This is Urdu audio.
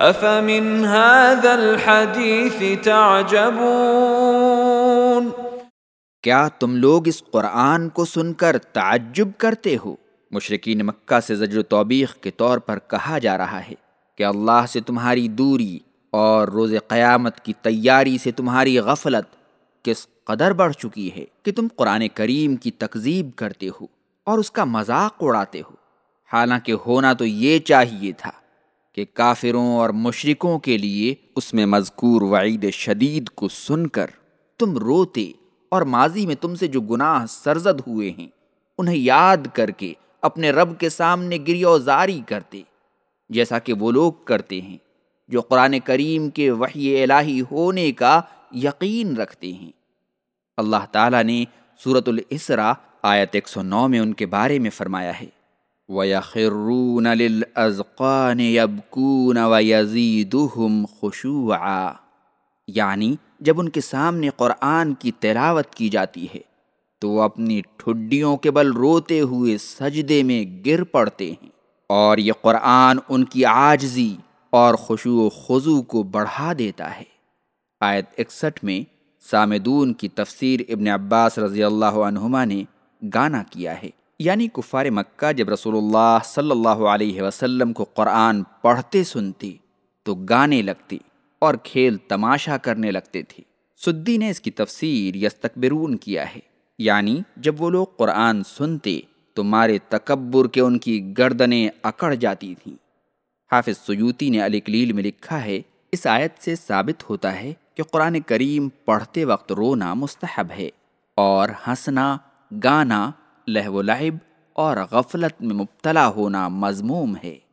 افمن هذا الحديث تعجبون کیا تم لوگ اس قرآن کو سن کر تعجب کرتے ہو؟ مشرقین مکہ سے زجر و توبیخ کے طور پر کہا جا رہا ہے کہ اللہ سے تمہاری دوری اور روز قیامت کی تیاری سے تمہاری غفلت کس قدر بڑھ چکی ہے کہ تم قرآن کریم کی تکذیب کرتے ہو اور اس کا مذاق اڑاتے ہو۔ حالانکہ ہونا تو یہ چاہیے تھا کہ کافروں اور مشرکوں کے لیے اس میں مذکور وعید شدید کو سن کر تم روتے اور ماضی میں تم سے جو گناہ سرزد ہوئے ہیں، انہیں یاد کر کے اپنے رب کے سامنے گریو زاری کرتے، جیسا کہ وہ لوگ کرتے ہیں، جو قرآن کریم کے وحی الہی ہونے کا یقین رکھتے ہیں۔ اللہ تعالیٰ نے صورت الاسرا آیت 109 میں ان کے بارے میں فرمایا ہے۔ وَيَخِرُّونَ لِلْأَذْقَانِ يَبْكُونَ وَيَزِيدُهُمْ خُشُوعًا یعنی جب ان کے سامنے قرآن کی تلاوت کی جاتی ہے، تو وہ اپنی ٹھڈیوں کے بل روتے ہوئے سجدے میں گر پڑتے ہیں اور یہ قرآن ان کی آجزی اور خوشو و خضو کو بڑھا دیتا ہے۔ آیت اکسٹھ میں سامدون کی تفسیر ابن عباس رضی اللہ عنہما نے گانا کیا ہے۔ یعنی کفار مکہ جب رسول اللہ صلی اللہ علیہ وسلم کو قرآن پڑھتے سنتے تو گانے لگتے اور کھیل تماشا کرنے لگتے تھے۔ سدی نے اس کی تفسیر یستکبرون کیا ہے۔ یعنی جب وہ لوگ قرآن سنتے تو مارے تکبر کے ان کی گردنیں اکڑ جاتی تھیں۔ حافظ سیوتی نے علی کلیل میں لکھا ہے، اس آیت سے ثابت ہوتا ہے کہ قرآن کریم پڑھتے وقت رونا مستحب ہے اور ہنسنا، گانا لہو لعب اور غفلت میں مبتلا ہونا مضموم ہے۔